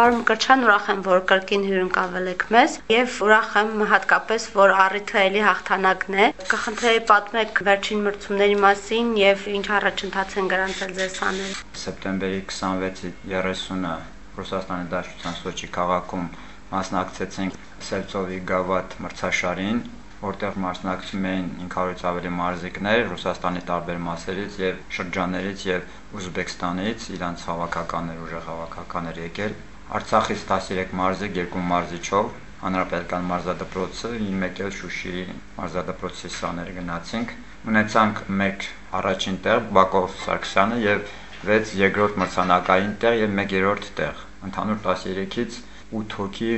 Պարոն Մկրտչյան, ուրախ եմ, որ կրկին հյուրընկալվել եք մեզ եւ ուրախ եմ հատկապես, որ առիթը էլի հաղթանակն է։ Կխնդրեի պատմեք վերջին մրցումների մասին եւ ինչ առաջընթաց են գրանցել ձեզ անել։ Սեպտեմբերի 26-ի 30-ը Ռուսաստանի Դաշնության Սոչի քաղաքում մասնակցեցինք Սելցովի գավաթ մրցաշարին, որտեղ մասնակցում էին 500-ից ավելի մարզիկներ Ռուսաստանի տարբեր մասերից եւ շրջաններից եւ Ուզբեկստանից, իրանց հավաքականներ, ուժեղ հավաքականներ եկել։ Արցախից 13 մարզիկ, երկու մարզիչով, Հանրապետական մարզադպրոցը, մեկ էլ Շուշիի մարզադպրոցի սաներ գնացինք։ Ունեցանք մեկ առաջին տեղ Բակով Սարգսյանը եւ 6 երկրորդ մրցանակային տեղ եւ 1 երրորդ տեղ։ Ընդհանուր 13-ից 8 հոգի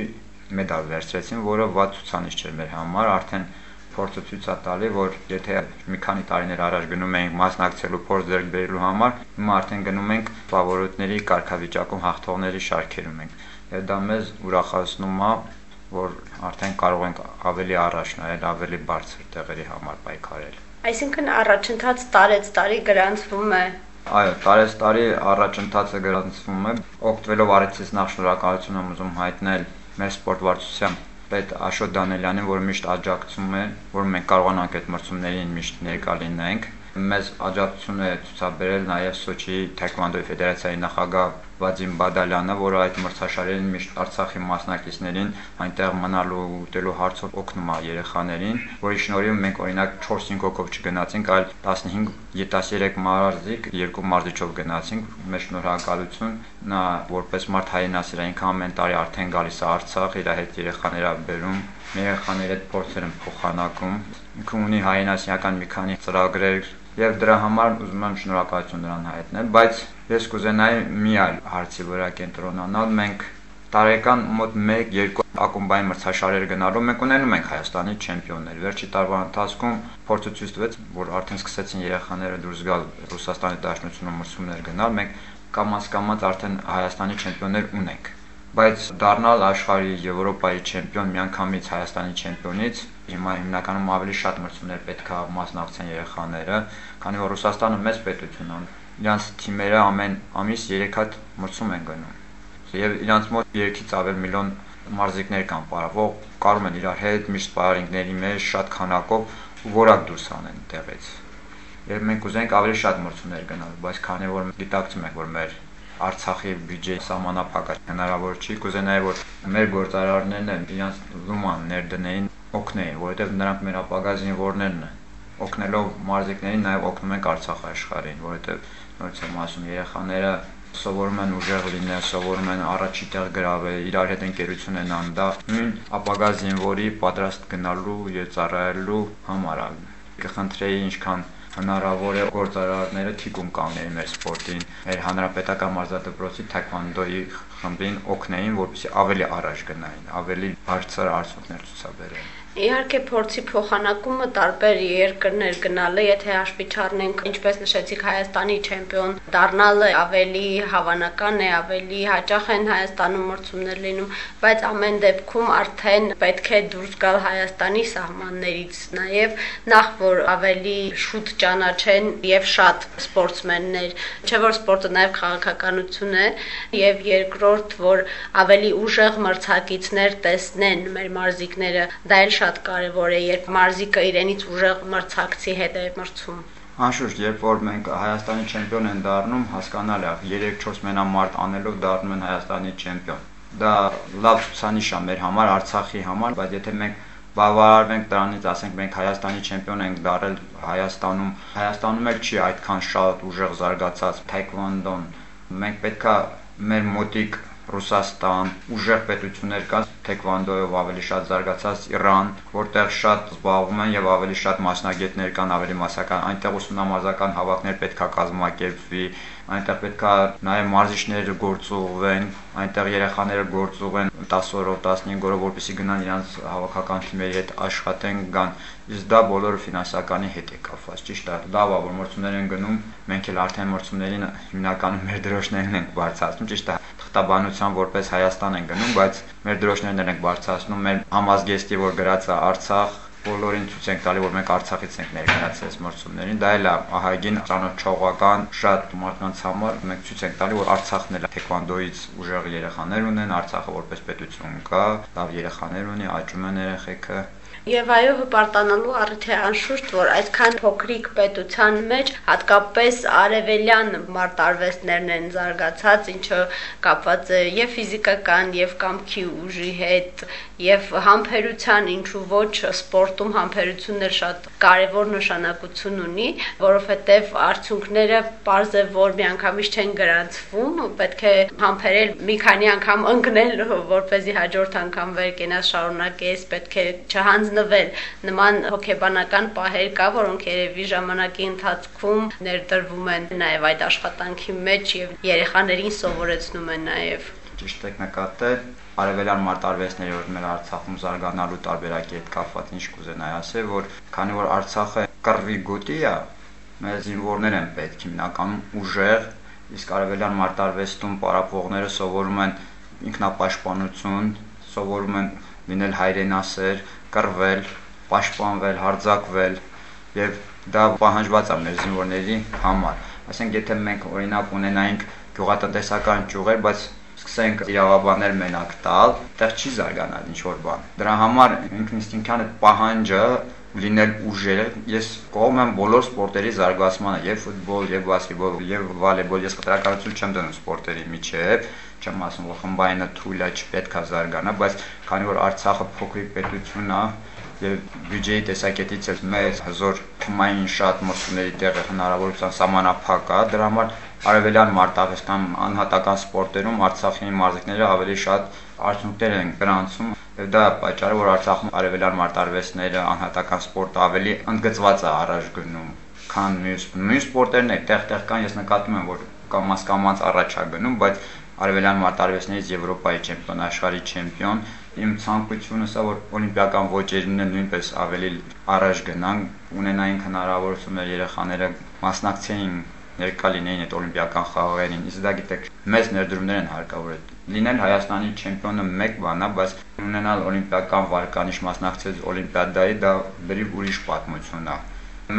մեդալ վերցրեցին, որը ված ցուցանիշ չէր մեր համար, արդեն փորձը ցույց է տալի, որ եթե մի քանի տարիներ առաջ գնում էինք մասնակցելու փորձ ձեռք բերելու համար, հիմա արդեն գնում ենք ֆավորիտների կարգավիճակում հաղթողների շարքերում ենք։ Եվ դա մեզ ուրախացնում է, որ արդեն կարող ենք ավելի առաջ նայել, ավելի բարձր տեղերի համար պայքարել։ Այսինքն առաջընթաց տարեց տարի գրանցվում է Այո, տարես տարի առաջընթացը գրանցվում է։ Օգտվելով արեցից նախ շնորհակալություն եմ ուզում հայտնել մեր սպորտվարչության պետ Աշոտ Դանելյանին, որը միշտ աջակցում է, որ մենք կարողանանք այդ մրցումներին միշտ ներկա լինենք մեզ աջակցություն է ցուցաբերել նաև Սոչի Թայկվանդոյի ֆեդերացիայի նախագահ Վադիմ Բադալյանը, որը այդ մրցաշարերին միշտ Արցախի մասնակիցներին այնտեղ մնալու ուտելու հարցով օգնում է երեխաներին, որի շնորհիվ մենք օրինակ 4-5 հոգով չգնացինք, այլ 15-13 մարզիկ, երկու մարզիչով գնացինք։ Մեր շնորհակալություն նա որպես մարդ հայրենասիրային ամեն տարի արդեն գալիս է Արցախ, իր հետ երեխաները բերում երեխաների հետ փորձեր են փոխանակում։ Ինքը ունի հայրենասիրական մի քանի ծրագրեր, եւ դրա համար ուզում եմ շնորհակալություն նրան հայտնել, բայց ես կուզենայի մի այլ հարցի վրա կենտրոնանալ։ Մենք տարեկան մոտ 1-2 ակումբային մրցաշարեր գնալու մենք ունենում ենք Հայաստանի չեմպիոններ։ Վերջի տարվա ընթացքում փորձը ցույց տվեց, որ արդեն սկսեցին երեխաները դուրս գալ Ռուսաստանի Դաշնությունում մրցումներ գնալ, մենք կամաց-կամաց արդեն Հայաստանի չեմպիոններ ունենք բայց դառնալ աշխարհի Եվրոպայի չեմպիոն միանգամից Հայաստանի չեմպիոնից հիմա հիմնականում ավելի շատ մրցումներ պետք է մասնակցեն երեխաները, քանի որ Ռուսաստանը մեծ պետություն է։ Իրանց թիմերը ամեն ամիս 3 հատ մրցում են գնում։ Եվ իրանց մոտ 3-ից ավել միլիոն մարզիկներ կան պարավող, կարում են իրար հետ միշտ սպարինգների մեջ շատ քանակով որակ դուրս անեն տեղից։ Եվ մենք ուզենք ավելի շատ մրցումներ գնալ, բայց քանի որ գիտակցում ենք, որ մեր Արցախի բյուջեի սահմանափակ հնարավոր չի, կուզենայի որ մեր գործարարներն իրancs լուման ներդնեին օգնեին, որովհետև նրանք մեր ապագա զինվորներն են։ Օգնելով մարզիկներին նաև օգնում ենք Արցախ աշխարհին, որովհետև նորից եմ ասում, երեխաները սովորում են ուժեղ լինել, սովորում են առաջի տեղ գրավել, իրար հետ ընկերություն են անում, դա նույն ապագա զինվորի պատրաստ գնալու եւ ծառայելու համար Կխնդրեի ինչքան հնարավոր է գործարարները թիկուն կանեին մեր սպորտին, մեր հանրապետական մարզադպրոցի թայքվանդոյի խմբին օգնեին, որպեսզի ավելի առաջ գնային, ավելի բարձր արդյունքներ ցուցաբերեն։ Իհարկե փորձի փոխանակումը տարբեր երկրներ գնալը, եթե հաշվի չառնենք, ինչպես նշեցիք, Հայաստանի չեմպիոն դառնալը ավելի հավանական է, ավելի հաճախ են Հայաստանում մրցումներ լինում, բայց ամեն դեպքում արդեն պետք է դուրս գալ Հայաստանի սահմաններից, նաև նախ որ ավելի շուտ ճանաչեն եւ շատ սպորտսմեններ, չէ որ սպորտը նաև քաղաքականություն է, եւ երկրորդ որ ավելի ուժեղ մրցակիցներ տեսնեն մեր մարզիկները, դա էլ շատ կարևոր է, երբ մարզիկը իրենից ուժեղ մրցակցի հետ է մրցում։ Անշուշտ, երբ որ մենք Հայաստանի չեմպիոն են դառնում, հասկանալի է, 3-4 մենամարտ անելով դառնում են Հայաստանի չեմպիոն։ Դա լավ ցուցանիշ է մեր համար, Արցախի համար, բայց եթե մենք բավարարվենք դրանից, ասենք մենք Հայաստանի չեմպիոն ենք դարել Հայաստանում, Հայաստանում էլ չի այդքան շատ ուժեղ զարգացած թայկվոնդոն։ Մենք պետքա մեր մոտիկ Ռուսաստան, ուժեղ պետություններ կան, թեքվանդոյով ավելի շատ զարգացած Իրան, որտեղ շատ զբաղվում են եւ ավելի շատ մասնագետներ կան, ավելի մասսական, այնտեղ ուսումնամարզական հավաքներ պետքա կազմակերպվի, այնտեղ պետքա նաև մարզիչները գործուղվեն, այնտեղ երեխաները գործուղեն 10 օրով, 15 օրով, որպեսզի գնան իրանց հավաքական թիմերի հետ աշխատեն, գան։ Իսկ դա բոլորը ֆինանսականի հետ է կապված։ Ճիշտ է, լավ է, որ մրցումներ են գնում, մենք էլ արդեն մրցումներին հիմնականում մեր դրոշներն ենք բարձրացնում, ճիշտ է, թղթաբանության որպես Հայաստան են գնում, բայց մեր դրոշներն ենք բարձրացնում, մեր համազգեստի, որ գրած է Արցախ, բոլորին ցույց ենք տալի, որ մենք Արցախից ենք ներկայացած մրցումներին։ Դա էլ է ահագին ճանաչողական շատ մարդկանց համար։ Մենք ցույց ենք տալի, որ Արցախն էլ թեքվանդոից ուժեղ երեխաներ ունեն, Արցախը որպես պետություն կա, լավ երեխաներ ունի, աճում են երեխեքը Եվ այո հպարտանալու առիթ է անշուշտ, որ այդքան փոքրիկ պետության մեջ հատկապես արևելյան մարտարվեստներն են զարգացած, ինչը կապված է եւ ֆիզիկական, եւ կամքի ուժի հետ, եւ համբերության, ինչու ոչ սպորտում համբերությունն էլ շատ կարևոր նշանակություն ունի, որովհետեւ արդյունքները է որ միանգամից չեն գրանցվում, պետք է համբերել մի քանի անգամ ընկնել, որպեսզի հաջորդ անգամ վեր կենաս շարունակես, պետք է չհանձ հանձնվել նման հոգեբանական պահեր կա, որոնք երևի ժամանակի ընթացքում ներդրվում են նաև այդ աշխատանքի մեջ եւ երեխաներին սովորեցնում են նաև ճիշտ եք նկատել արևելյան մարտարվեստների որ մեր Արցախում զարգանալու տարբերակի հետ կապված ինչ կուզենայի ասել, որ քանի որ Արցախը կռվի գոտի է, մեր զինվորներ են պետք հիմնականում ուժեղ, իսկ արևելյան մարտարվեստում պարապվողները սովորում են ինքնապաշտպանություն, սովորում են լինել հայրենասեր, կռվել, պաշտպանվել, հարձակվել եւ դա պահանջված է մեր զինվորների համար։ Ասենք եթե մենք օրինակ ունենայինք գյուղատնտեսական ճյուղեր, բայց սկսենք իրավաբաններ մենակ տալ, այդտեղ չի զարգանալ ինչ որ բան։ Դրա համար ինքնիստինքյան այդ պահանջը լինել ուժերը ես կողմ եմ բոլոր սպորտերի զարգացմանը եւ ֆուտբոլ եւ բասկետբոլ եւ վոլեյբոլ ես խտրականություն չեմ դնում սպորտերի միջեւ չեմ ասում որ խմբայինը թույլ է չպետք է զարգանա բայց քանի որ Արցախը փոքրիկ պետություն է եւ բյուջեի տեսակետից էլ մեծ հզոր թմային շատ մրցումների տեղը հնարավորության սահմանափակ է դրա համար արևելյան մարտավեստան անհատական սպորտերում Արցախի մարզիկները ավելի շատ արդյունքներ են գրանցում եւ դա պատճառը որ Արցախում արևելյան մարտարվեստները անհատական սպորտը ավելի ընդգծված է առաջ գնում քան մյուս մյուս սպորտերն է տեղ-տեղ կան ես նկատում եմ որ կամաց կամաց առաջ է գնում բայց արևելյան մարտարվեստներից Եվրոպայի չեմպիոն, աշխարհի չեմպիոն, իմ ցանկությունը սա որ օլիմպիական ոճերին էլ նույնպես ավելի առաջ գնան, ունենային հնարավորություններ երեխաները մասնակցեին ներկա լինեին այդ օլիմպիական խաղերին։ Իսկ դա գիտեք, մեծ ներդրումներ են հարկավոր։ Լինել Հայաստանի չեմպիոնը մեկ բան է, բայց ունենալ օլիմպիական վարկանիշ մասնակցել օլիմպիադայի դա բրիվ ուրիշ պատմություն է։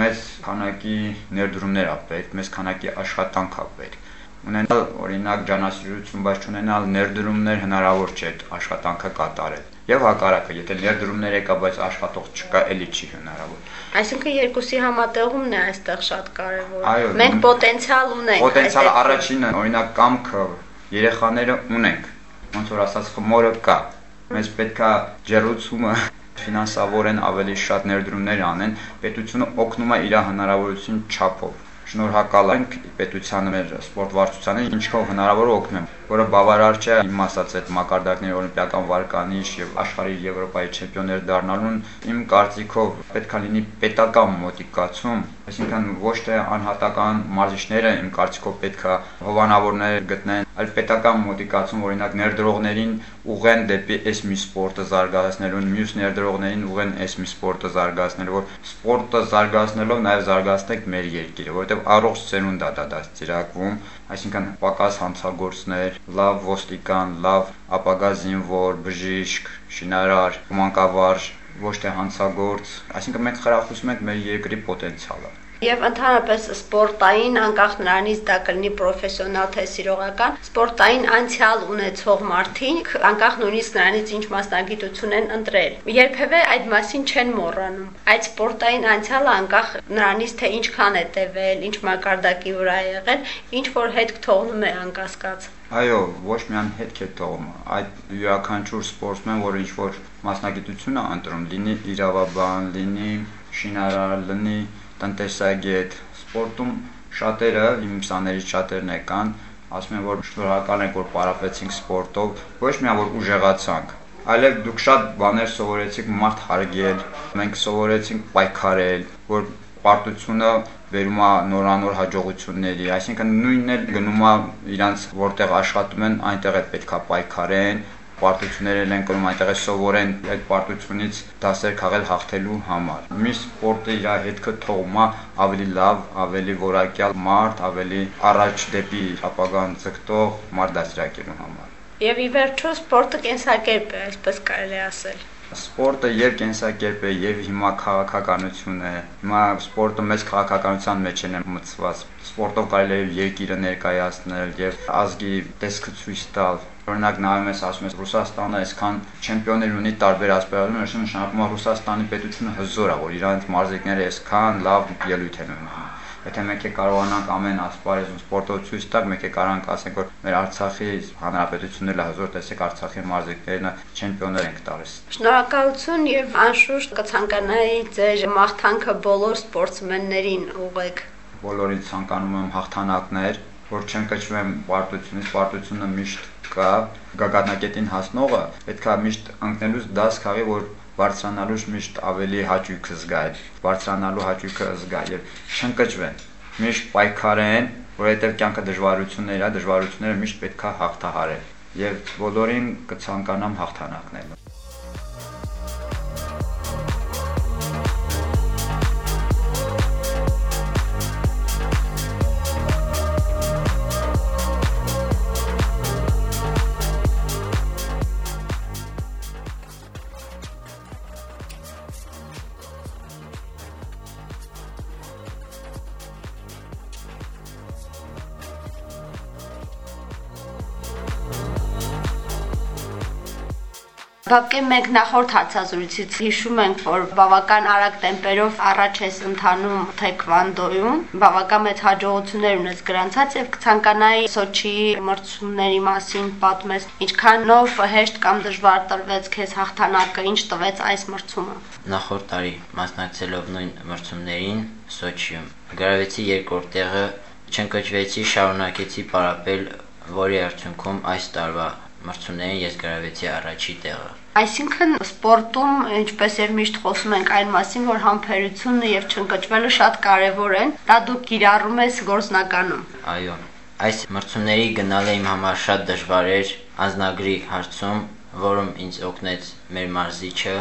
Մեծ քանակի ներդրումներ է պետք, մեծ քանակի աշխատանք է պետք ունենալ օրինակ ջանասիրություն, բայց չունենալ ներդրումներ հնարավոր չէ աշխատանքը կատարել։ Եվ հակառակը, եթե ներդրումներ եկա, բայց աշխատող չկա, էլի չի հնարավոր։ Այսինքն երկուսի համատեղումն է այստեղ շատ կարևոր։ Մենք պոտենցիալ ունենք։ Պոտենցիալը առաջինը, օրինակ կամքը երեխաները ունենք։ Ոնց որ ասած, խմորը կա։ Մեզ պետքա ջերուցումը ֆինանսավորեն ավելի շատ ներդրումներ անեն, պետությունը օգնում է իր հնարավորություն չափով շնորհակալ ենք պետությանը մեր սպորտ վարչությանը ինչքան հնարավոր օգնեմ որը բավարար չէ իմ ասած այդ մակարդակների օլիմպիական վարկանիշ եւ աշխարհի եվրոպայի չեմպիոններ դառնալուն իմ կարծիքով պետքա լինի պետական մոտիկացում այսինքն ոչ թե անհատական մարզիչները իմ կարծիքով պետքա հովանավորներ գտնեն այլ պետական մոտիկացում օրինակ ներդրողներին ուղեն դեպի այս մի սպորտը զարգացնելուն մյուս ներդրողներին ուղեն այս մի սպորտը զարգացնելու որ սպորտը զարգացնելով նաև զարգացնենք մեր երկիրը որովհետեւ առողջ սերունդ է դա դաստիարակվում այսինքն պակաս հանցագործներ, լավ ոստիկան, լավ ապագա զինվոր, բժիշկ, շինարար, մանկավարժ, ոչ թե հանցագործ, այսինքն մենք խրախուսում ենք մեր երկրի պոտենցիալը։ Եվ ընդհանրապես սպորտային, անկախ նրանից դա կլինի պրոֆեսիոնալ թե սիրողական, սպորտային անցյալ ունեցող մարդիկ, անկախ նույնիսկ նրանից ինչ մասնագիտություն են ընտրել, երբևէ այդ մասին չեն մոռանում։ Այդ սպորտային անցյալը անկախ նրանից թե ինչքան է տևել, ինչ մակարդակի վրա է եղել, ինչ որ հետք թողնում է անկասկած։ Այո, ոչ միայն հետք է թողում, այդ յուրաքանչյուր սպորտսմեն, որ ինչ որ մասնագիտություն է ընտրում, լինի իրավաբան, լինի շինարար, լինի տնտեսագետ, սպորտում շատերը, իմ սաներից շատերն եկան, ասում են, որ շնորհակալ ենք, որ պարապեցինք սպորտով, ոչ միայն որ ուժեղացանք, այլև դուք շատ բաներ սովորեցիք մարդ հարգել, մենք սովորեցինք պայքարել, որ պարտությունը վերում է նորանոր հաջողությունների, այսինքն նույնն էլ գնում է իրանց որտեղ աշխատում են, այնտեղ է պետքա պայքարեն, պարտություններ են կրում այնտեղ է սովորեն այդ պարտությունից դասեր քաղել հաղթելու համար։ Մի սպորտը իր հետքը թողում է ավելի լավ, ավելի որակյալ մարդ, ավելի առաջ դեպի ապագան ձգտող մարդ դասրակելու համար։ Եվ ի վերջո սպորտը կենսակերպ է, այսպես կարելի ասել։ Սպորտը եւ կենսակերպ է եւ հիմա քաղաքականություն է։ Հիմա սպորտը մեծ քաղաքականության մեջ է մտցված։ Սպորտով կարելի է երկիրը ներկայացնել եւ ազգի տեսքը ցույց տալ։ Օրինակ նայում ես ասում ես Ռուսաստանը այսքան չեմպիոններ ունի տարբեր ասպարեզում, նշանակում է Ռուսաստանի պետությունը հզոր է, որ իրանց մարզիկները այսքան լավ ելույթ են ունենում Եթե մենք է կարողանանք ամեն ասպարեզում սպորտով ցույց տալ, մենք է կարողանանք ասենք, որ մեր Արցախի հանրապետությունն էլ հազոր տեսեք Արցախի մարզիկներն չեմպիոններ ենք տալիս։ Շնորհակալություն եւ անշուշտ կցանկանայի ձեր մաղթանքը բոլոր սպորտսմեններին ուղեք։ Բոլորին ցանկանում եմ հաղթանակներ, որ չեն կճվեմ պարտությունից, պարտությունը միշտ կա, գագաթնակետին հասնողը պետքա միշտ ընկնելուց դաս քաղի, որ բարձրանալուց միշտ ավելի հաճույքը զգա, բարձրանալու հաճույքը զգա եւ չընկճվեն։ Միշտ պայքարեն, որովհետեւ կյանքը դժվարություններ է, դժվարությունները միշտ պետքա հաղթահարել եւ բոլորին կցանկանամ հաղթանակնել։ Բավական մենք նախորդ հացազրույցից հիշում ենք, որ բավական արագ տեմպերով առաջ ես ընթանում թեքվանդոյում, բավական մեծ հաջողություններ ունես գրանցած եւ կցանկանայի Սոչիի մրցումների մասին պատմես, ինչքանով հեշտ կամ դժվար տրվեց քեզ հաղթանակը, ինչ տվեց այս մրցումը։ Նախորդ տարի մասնակցելով նույն մրցումներին Սոչիում գրավեցի երկրորդ տեղը, չընկճվեցի, շարունակեցի պարապել, որի արդյունքում այս տարվա մրցումներին ես գրավեցի առաջի տեղը։ Այսինքն սպորտում, ինչպես եւ միշտ խոսում ենք այն մասին, որ համբերությունը եւ չընկճվելը շատ կարեւոր են, դա դու կիրառում ես գործնականում։ Այո, այս մրցումների գնալը իմ համար շատ դժվար էր անznագրի հարցում, որում ինձ օգնեց մեր մարզիչը,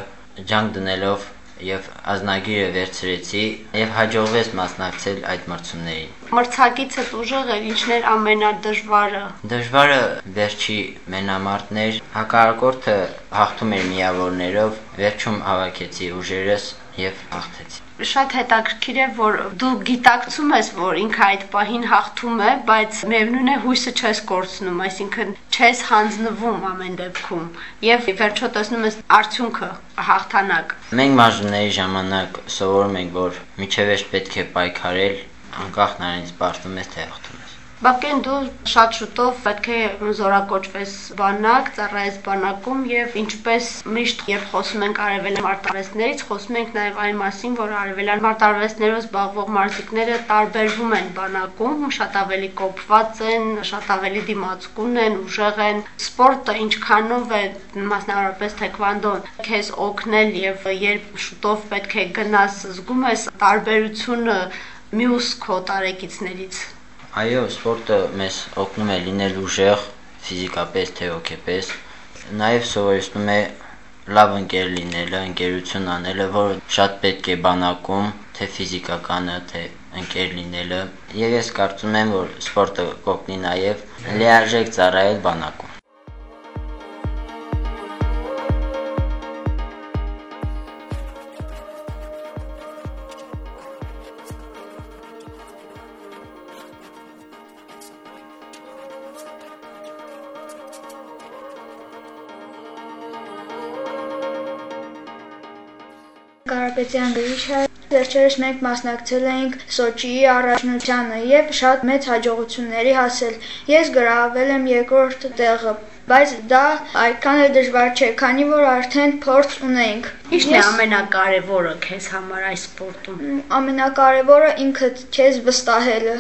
ջանք դնելով եւ ազնագիրը վերցրեցի եւ հաջողվեց մասնակցել այդ մրցումներին։ Մրցակիցը ուժեղ էր, ինչն էր ամենադժվարը։ Դժվարը վերջի մենամարտներ, հակառակորդը հաղթում էր միավորներով, վերջում հավաքեցի ուժերս եւ հաղթեցի շատ հետաքրքիր է, որ դու գիտակցում ես, որ ինքը այդ պահին հաղթում է, բայց միևնույն է հույսը չես կորցնում, այսինքն չես հանձնվում ամեն դեպքում եւ վերջո տեսնում ես արդյունքը, հաղթանակ։ Մենք մարզումների ժամանակ սովորում ենք, որ միջևեշտ պետք է պայքարել, անկախ նրանից պարտում ես թե հաղթում Բակեն դու շատ շուտով պետք է զորակոչվես բանակ, ծառայես բանակում եւ ինչպես միշտ երբ խոսում ենք արևելյան մարտարվեստներից, խոսում ենք նաեւ այն մասին, որ արևելյան մարտարվեստներով զբաղվող մարզիկները տարբերվում են բանակում, շատ ավելի կոփված են, շատ ավելի դիմացկուն են, ուժեղ են։ Սպորտը ինչքանով է մասնավորապես թեքվանդոն քեզ օգնել եւ երբ շուտով պետք է գնաս, զգում ես տարբերությունը մյուս քո տարեկիցներից Այո, սպորտը մեզ օգնում է լինել ուժեղ ֆիզիկապես թե հոգեպես։ Նաև սովորեցնում է լավ ընկեր լինելը, ընկերություն անելը, որ շատ պետք է բանակում, թե ֆիզիկականը, թե ընկեր լինելը։ Եվ ես կարծում եմ, որ սպորտը կօգնի նաև լիարժեք ծառայել բանակում։ Կարապետյան Գրիշա Վերջերս մենք մասնակցել էինք Սոչիի առաջնությանը եւ շատ մեծ հաջողությունների հասել։ Ես գրավել եմ երկրորդ տեղը, բայց դա այդքան էլ դժվար չէ, քանի որ արդեն փորձ ունենք։ Ինչն է ամենակարևորը քեզ համար այս սպորտում։ Ամենակարևորը ինքդ քեզ վստահելը։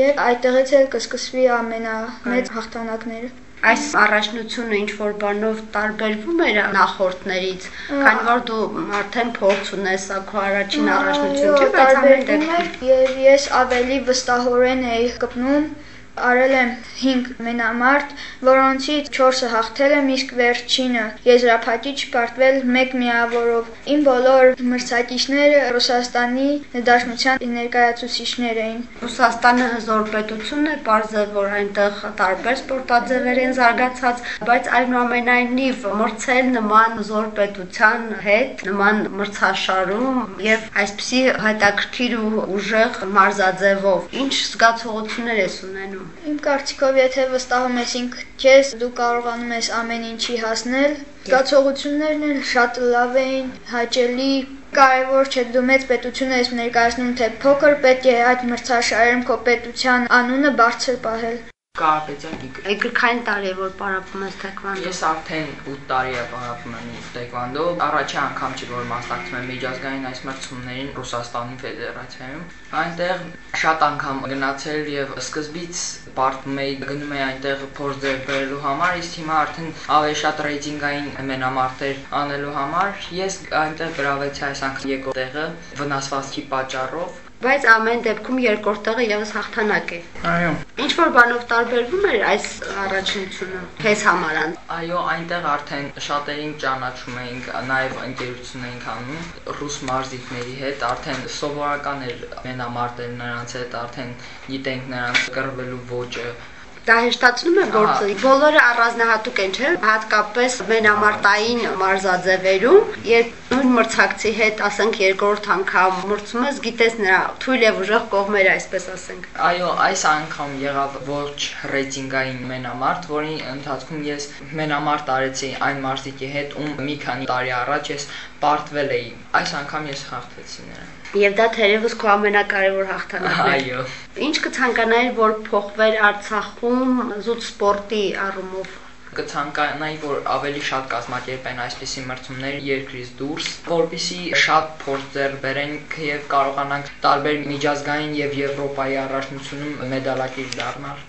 Եվ այդտեղից էլ կսկսվի ամենամեծ հաղթանակները այս առաջնությունը ինչ որ բանով տարբերվում էր նախորդներից, քանի որ դու արդեն փորձ ունես, սա քո առաջին առաջնություն չէ, բայց ամեն դեպքում եւ ես ավելի վստահորեն էի կպնում Արել եմ 5 մենամարտ, որոնցից 4-ը հաղթել եմ, իսկ վերջինը եզրափակիչ պարտվել 1 միավորով։ Իմ բոլոր մրցակիցները Ռուսաստանի Դաշնության ներկայացուցիչներ էին։ Ռուսաստանը հզոր պետություն է, է, որ այնտեղ տարբեր սպորտաձևեր են զարգացած, բայց այնուամենայնիվ մրցել նման հզոր պետության հետ, նման մրցաշարում եւ այսպիսի հետաքրքիր ու ուժեղ մարզաձևով ինչ զգացողություններ ես ունենում։ Իմ կարծիքով, եթե վստահում ես ինքդ քեզ, դու կարողանում ես ամեն ինչի հասնել։ Զգացողություններն էլ շատ լավ էին, հաճելի, Կարևոր չէ դու մեծ պետություն ես ներկայացնում թե փոքր, պետք է այդ մրցաշարերում քո պետության անունը բարձր պահել։ Կարապետյան Իգոր։ Այգրքային տարի է որ պարապում ես թեքվանդո։ Ես արդեն 8 տարի է պարապում եմ թեքվանդո։ Առաջի անգամ չի որ մասնակցում եմ միջազգային այս մրցումներին Ռուսաստանի ֆեդերացիայում։ Այնտեղ շատ անգամ գնացել եւ սկզբից պարտում էի գնում էի այնտեղ փորձ ձեռ բերելու համար, իսկ հիմա արդեն ավելի շատ ռեյտինգային մենամարտեր անելու համար ես այնտեղ գրավեցի այս անգամ երկու տեղը վնասվածքի պատճառով բայց ամեն դեպքում երկրորդ տեղը եւս հաղթանակ է։ Այո։ Ինչ որ բանով տարբերվում էր այս առաջնությունը քեզ համար ան։ Այո, այնտեղ արդեն շատերին ճանաչում էինք, նաև ընկերություն էինք անում ռուս մարզիկների հետ, արդեն սովորական էր մենամարտել նրանց հետ, արդեն գիտենք նրանց կռվելու ոճը, Դա հեշտացնում է գործը։ Բոլորը առանձնահատուկ են, չէ՞, հատկապես մենամարտային մարզաձևերում, երբ նույն մրցակցի հետ, ասենք, երկրորդ անգամ մրցում ես, գիտես նրա թույլ եւ ուժեղ կողմերը, այսպես ասենք։ Այո, այս անգամ եղավ ոչ ռեյտինգային մենամարտ, որի ընթացքում ես մենամարտ արեցի այն մարզիկի հետ, ում մի քանի տարի առաջ ես պարտվել էի։ Այս անգամ ես հաղթեցի նրան։ Եվ դա թերևս քո ամենակարևոր հաղթանակն է։ Այո։ Ինչ կցանկանայիր, որ փոխվեր Արցախում զուտ սպորտի առումով կցանկանայի, որ ավելի շատ կազմակերպեն այսպիսի մրցումներ երկրից դուրս, որpիսի շատ փորձ ձեռ բերենք եւ կարողանանք տարբեր միջազգային եւ Եվրոպայի առաջնությունում մեդալակիր դառնալ։